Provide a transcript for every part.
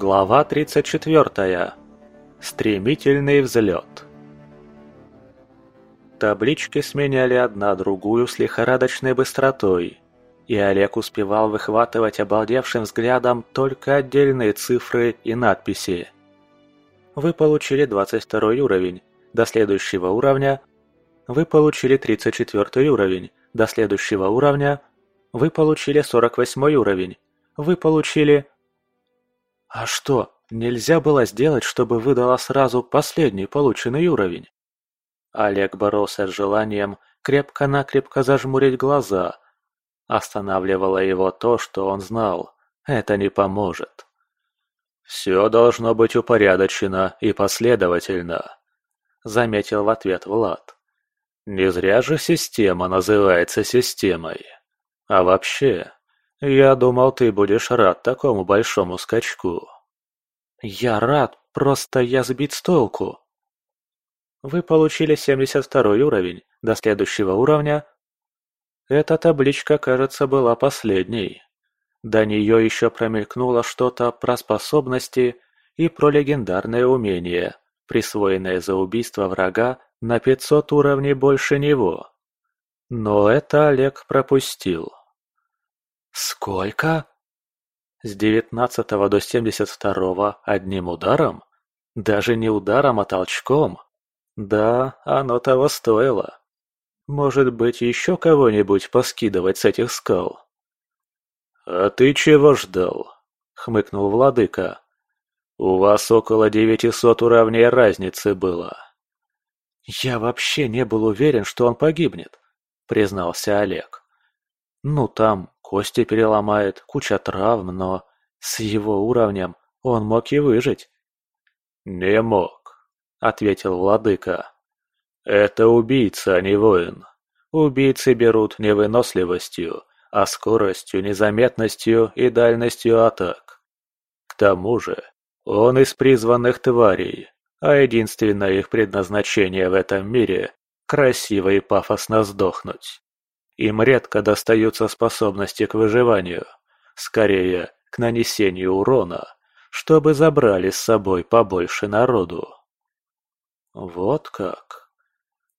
Глава 34. Стремительный взлет. Таблички сменяли одна другую с лихорадочной быстротой, и Олег успевал выхватывать обалдевшим взглядом только отдельные цифры и надписи. Вы получили 22 уровень, до следующего уровня. Вы получили 34 уровень, до следующего уровня. Вы получили 48 уровень. Вы получили... А что, нельзя было сделать, чтобы выдала сразу последний полученный уровень? Олег боролся с желанием крепко-накрепко зажмурить глаза. Останавливало его то, что он знал. Это не поможет. «Все должно быть упорядочено и последовательно», — заметил в ответ Влад. «Не зря же система называется системой. А вообще, я думал, ты будешь рад такому большому скачку». «Я рад, просто я сбит с толку». Вы получили 72 уровень, до следующего уровня... Эта табличка, кажется, была последней. До нее еще промелькнуло что-то про способности и про легендарное умение, присвоенное за убийство врага на 500 уровней больше него. Но это Олег пропустил. Сколько? С 19 до 72 одним ударом? Даже не ударом, а толчком? Да, оно того стоило. Может быть, еще кого-нибудь поскидывать с этих скал? «А ты чего ждал?» — хмыкнул владыка. «У вас около девятисот уровней разницы было». «Я вообще не был уверен, что он погибнет», — признался Олег. «Ну, там Кости переломает, куча травм, но с его уровнем он мог и выжить. «Не мог», — ответил владыка. «Это убийца, а не воин. Убийцы берут не выносливостью, а скоростью, незаметностью и дальностью атак. К тому же, он из призванных тварей, а единственное их предназначение в этом мире – красиво и пафосно сдохнуть. Им редко достаются способности к выживанию, скорее, к нанесению урона, чтобы забрали с собой побольше народу. Вот как.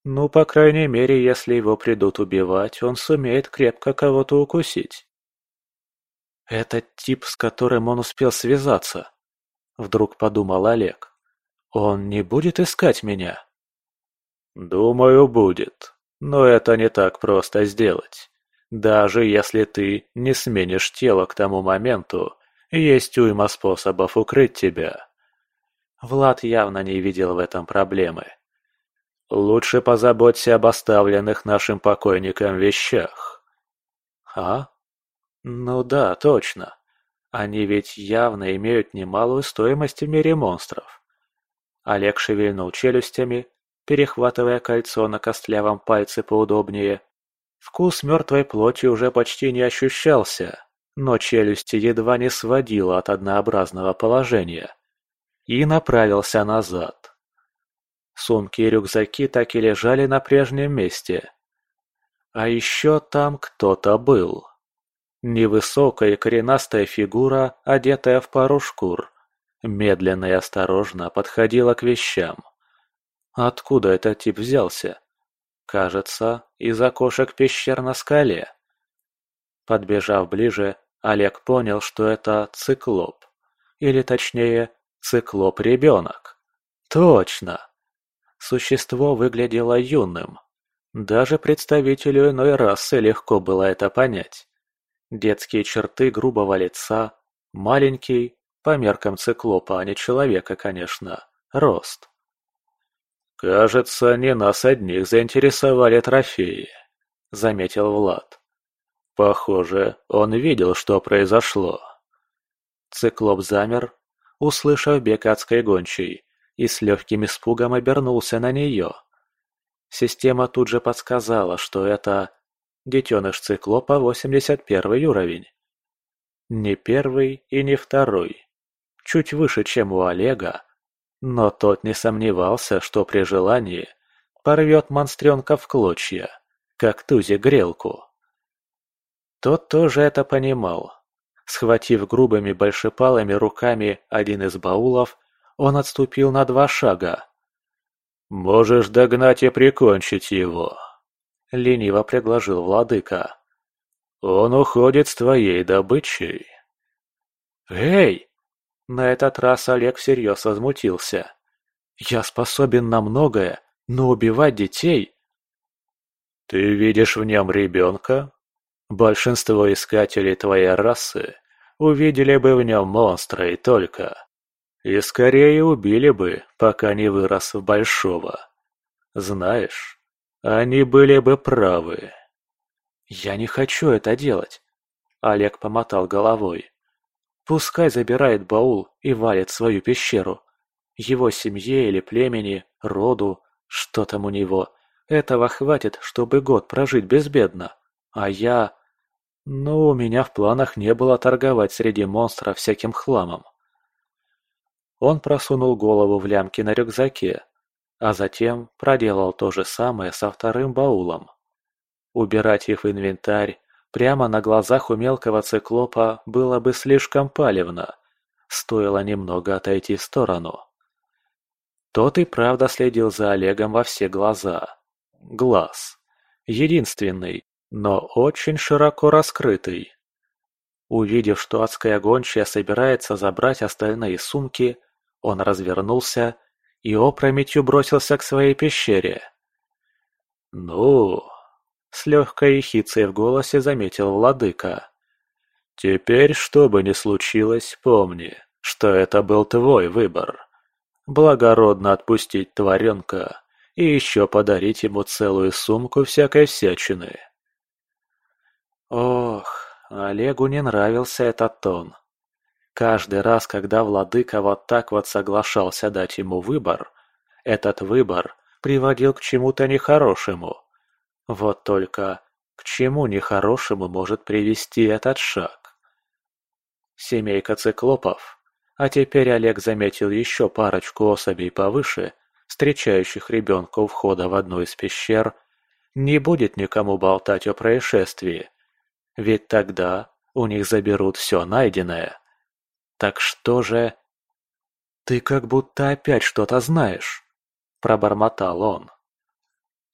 Ну, по крайней мере, если его придут убивать, он сумеет крепко кого-то укусить. Этот тип, с которым он успел связаться, вдруг подумал Олег. Он не будет искать меня? Думаю, будет. Но это не так просто сделать. Даже если ты не сменишь тело к тому моменту, есть уйма способов укрыть тебя. Влад явно не видел в этом проблемы. Лучше позаботься об оставленных нашим покойникам вещах. А? Ну да, точно. Они ведь явно имеют немалую стоимость в мире монстров. Олег шевельнул челюстями, перехватывая кольцо на костлявом пальце поудобнее. Вкус мертвой плоти уже почти не ощущался, но челюсти едва не сводило от однообразного положения. И направился назад. Сумки и рюкзаки так и лежали на прежнем месте. А еще там кто-то был. Невысокая коренастая фигура, одетая в пару шкур, медленно и осторожно подходила к вещам. Откуда этот тип взялся? Кажется, из окошек пещер на скале. Подбежав ближе, Олег понял, что это циклоп. Или точнее, циклоп-ребенок. Точно! Существо выглядело юным. Даже представителю иной расы легко было это понять. Детские черты грубого лица, маленький, по меркам циклопа, а не человека, конечно, рост. «Кажется, не нас одних заинтересовали трофеи», — заметил Влад. «Похоже, он видел, что произошло». Циклоп замер, услышав бег адской гончей, и с легким испугом обернулся на нее. Система тут же подсказала, что это детеныш циклопа 81 уровень. Не первый и не второй. Чуть выше, чем у Олега, но тот не сомневался, что при желании порвет монстренка в клочья, как тузи грелку. Тот тоже это понимал. Схватив грубыми большепалыми руками один из баулов, он отступил на два шага. «Можешь догнать и прикончить его», — лениво предложил владыка. «Он уходит с твоей добычей». «Эй!» На этот раз Олег всерьез возмутился. «Я способен на многое, но убивать детей...» «Ты видишь в нем ребенка?» Большинство искателей твоей расы увидели бы в нем монстра и только. И скорее убили бы, пока не вырос в большого. Знаешь, они были бы правы. Я не хочу это делать. Олег помотал головой. Пускай забирает баул и валит свою пещеру. Его семье или племени, роду, что там у него, этого хватит, чтобы год прожить безбедно. А я... Но у меня в планах не было торговать среди монстров всяким хламом. Он просунул голову в лямки на рюкзаке, а затем проделал то же самое со вторым баулом. Убирать их в инвентарь прямо на глазах у мелкого циклопа было бы слишком палевно, стоило немного отойти в сторону. Тот и правда следил за Олегом во все глаза. Глаз. Единственный, но очень широко раскрытый. Увидев, что адская гончая собирается забрать остальные сумки, он развернулся и опрометью бросился к своей пещере. «Ну...» — с легкой ехицей в голосе заметил владыка. «Теперь, что бы ни случилось, помни, что это был твой выбор. Благородно отпустить тваренка и еще подарить ему целую сумку всякой всячины». Ох, Олегу не нравился этот тон. Каждый раз, когда владыка вот так вот соглашался дать ему выбор, этот выбор приводил к чему-то нехорошему. Вот только к чему нехорошему может привести этот шаг? Семейка циклопов, а теперь Олег заметил еще парочку особей повыше, встречающих ребенка у входа в одну из пещер, не будет никому болтать о происшествии, ведь тогда у них заберут все найденное. Так что же... «Ты как будто опять что-то знаешь», — пробормотал он.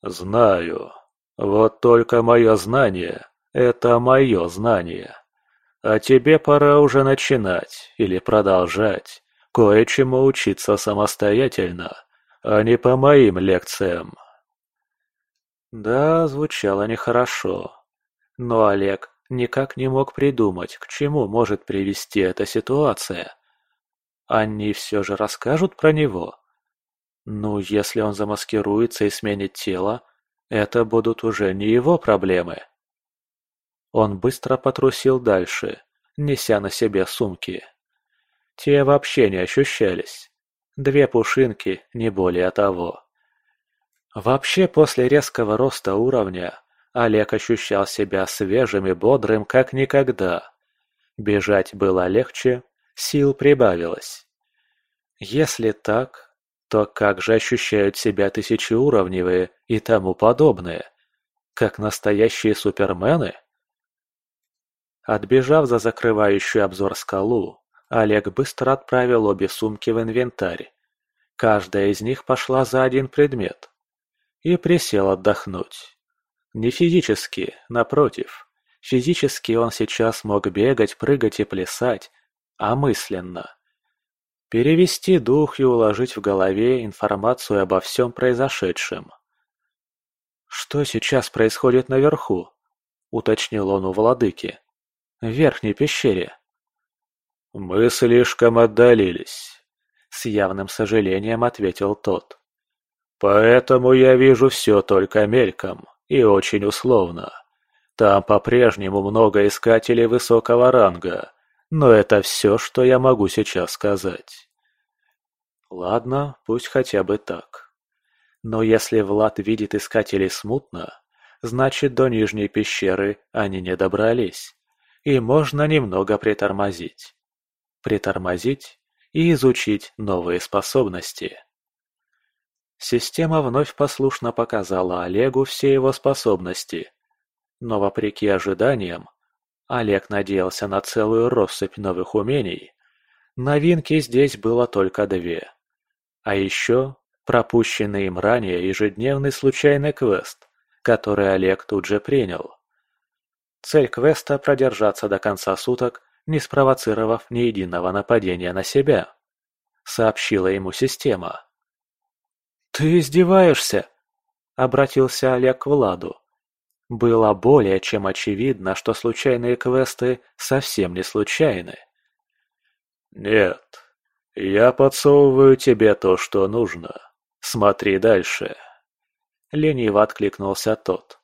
«Знаю. Вот только мое знание — это мое знание. А тебе пора уже начинать или продолжать кое-чему учиться самостоятельно, а не по моим лекциям». Да, звучало нехорошо. Но Олег никак не мог придумать, к чему может привести эта ситуация. Они все же расскажут про него? Ну, если он замаскируется и сменит тело, это будут уже не его проблемы. Он быстро потрусил дальше, неся на себе сумки. Те вообще не ощущались. Две пушинки, не более того. Вообще, после резкого роста уровня, Олег ощущал себя свежим и бодрым, как никогда. Бежать было легче, сил прибавилось. Если так, то как же ощущают себя тысячеуровневые и тому подобное? Как настоящие супермены? Отбежав за закрывающую обзор скалу, Олег быстро отправил обе сумки в инвентарь. Каждая из них пошла за один предмет. И присел отдохнуть. Не физически, напротив. Физически он сейчас мог бегать, прыгать и плясать, а мысленно. Перевести дух и уложить в голове информацию обо всем произошедшем. «Что сейчас происходит наверху?» — уточнил он у владыки. «В верхней пещере». «Мы слишком отдалились», — с явным сожалением ответил тот. «Поэтому я вижу все только мельком и очень условно. Там по-прежнему много искателей высокого ранга, но это все, что я могу сейчас сказать. Ладно, пусть хотя бы так. Но если Влад видит искателей смутно, значит до Нижней пещеры они не добрались, и можно немного притормозить. Притормозить и изучить новые способности. Система вновь послушно показала Олегу все его способности. Но вопреки ожиданиям, Олег надеялся на целую россыпь новых умений. Новинки здесь было только две. А еще пропущенный им ранее ежедневный случайный квест, который Олег тут же принял. Цель квеста – продержаться до конца суток, не спровоцировав ни единого нападения на себя, сообщила ему система. «Ты издеваешься?» – обратился Олег к Владу. Было более чем очевидно, что случайные квесты совсем не случайны. «Нет, я подсовываю тебе то, что нужно. Смотри дальше». Лениво откликнулся тот.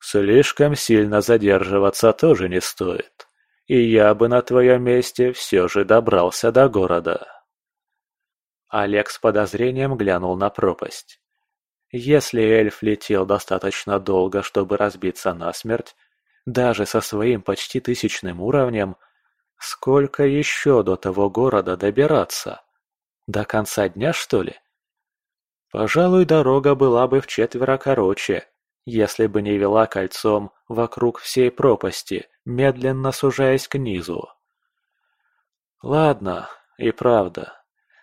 «Слишком сильно задерживаться тоже не стоит, и я бы на твоем месте все же добрался до города». Олег с подозрением глянул на пропасть. Если эльф летел достаточно долго, чтобы разбиться насмерть, даже со своим почти тысячным уровнем, сколько еще до того города добираться? До конца дня, что ли? Пожалуй, дорога была бы в четверо короче, если бы не вела кольцом вокруг всей пропасти, медленно сужаясь к низу. Ладно, и правда.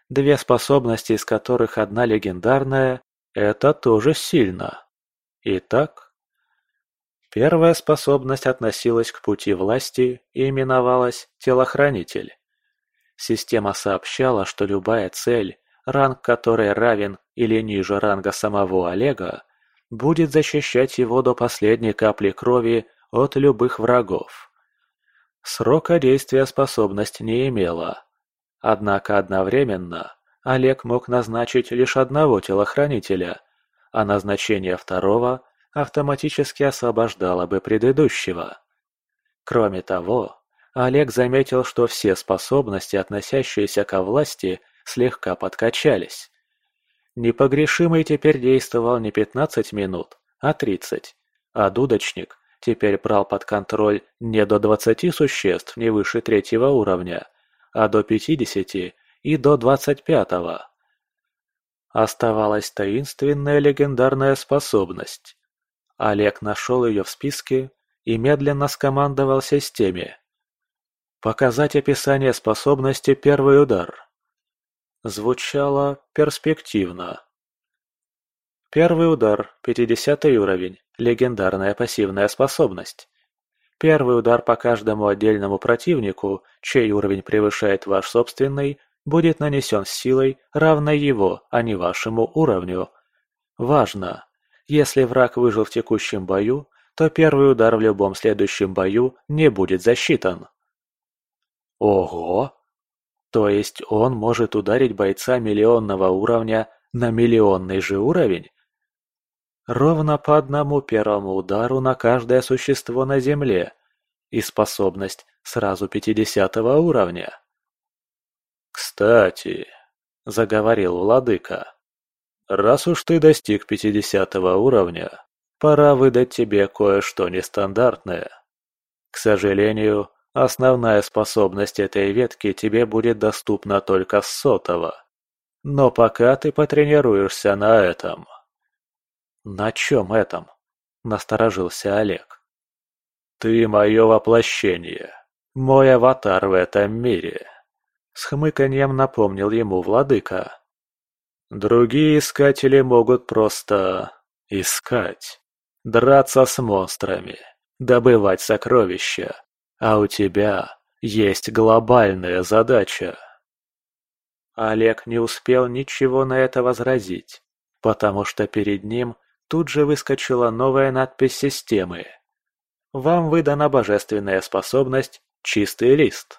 Две способности, из которых одна легендарная, это тоже сильно. Итак, первая способность относилась к пути власти и именовалась «телохранитель». Система сообщала, что любая цель, ранг которой равен или ниже ранга самого Олега, будет защищать его до последней капли крови от любых врагов. Срока действия способность не имела, Однако одновременно Олег мог назначить лишь одного телохранителя, а назначение второго автоматически освобождало бы предыдущего. Кроме того, Олег заметил, что все способности, относящиеся ко власти, слегка подкачались. Непогрешимый теперь действовал не 15 минут, а 30, а дудочник теперь брал под контроль не до 20 существ не выше третьего уровня, а до пятидесяти и до двадцать пятого. Оставалась таинственная легендарная способность. Олег нашел ее в списке и медленно скомандовал системе. Показать описание способности «Первый удар». Звучало перспективно. Первый удар, 50 уровень, легендарная пассивная способность. Первый удар по каждому отдельному противнику, чей уровень превышает ваш собственный, будет нанесен силой, равной его, а не вашему уровню. Важно! Если враг выжил в текущем бою, то первый удар в любом следующем бою не будет засчитан. Ого! То есть он может ударить бойца миллионного уровня на миллионный же уровень? Ровно по одному первому удару на каждое существо на Земле. И способность сразу пятидесятого уровня. «Кстати», — заговорил владыка, — «раз уж ты достиг пятидесятого уровня, пора выдать тебе кое-что нестандартное. К сожалению, основная способность этой ветки тебе будет доступна только с сотого. Но пока ты потренируешься на этом». «На чем этом?» – насторожился Олег. «Ты мое воплощение, мой аватар в этом мире», – с хмыканьем напомнил ему владыка. «Другие искатели могут просто... искать, драться с монстрами, добывать сокровища, а у тебя есть глобальная задача». Олег не успел ничего на это возразить, потому что перед ним – Тут же выскочила новая надпись системы. Вам выдана божественная способность «Чистый лист».